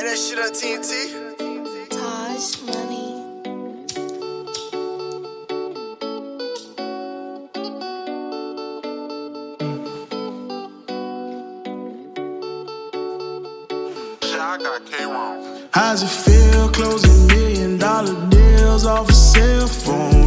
Like that shit on TNT. Taj Money. I got K-Ron. How's it feel closing million dollar deals off a cell phone?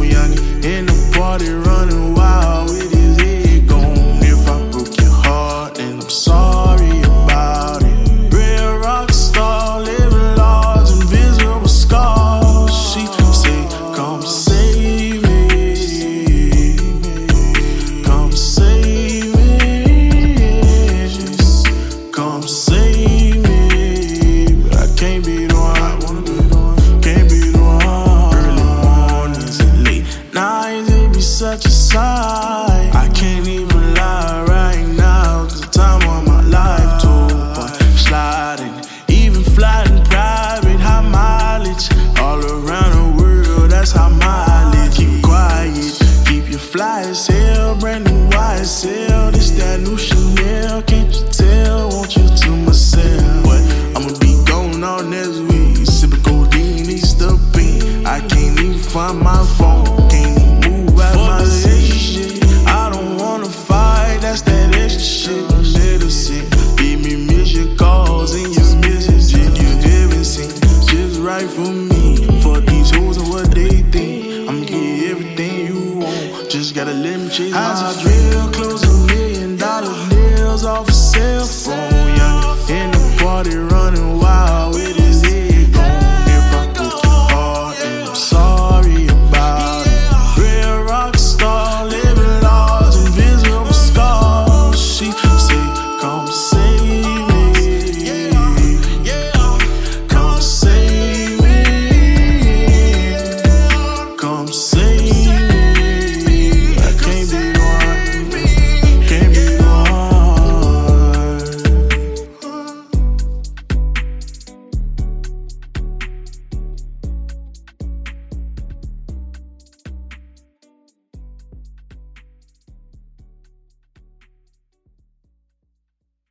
Flying private, high mileage. All around the world, that's how mileage. Keep quiet, keep your fly as hell. Brand new YSL, this that new Chanel. Can't you tell? Want you to myself. But I'ma be gone all next week. Sipping codeine, Easter bean. I can't even find my phone. Can't Just got a limb cheese. How's it feel? Close a million dollar deals off a cell phone. Young in the party room.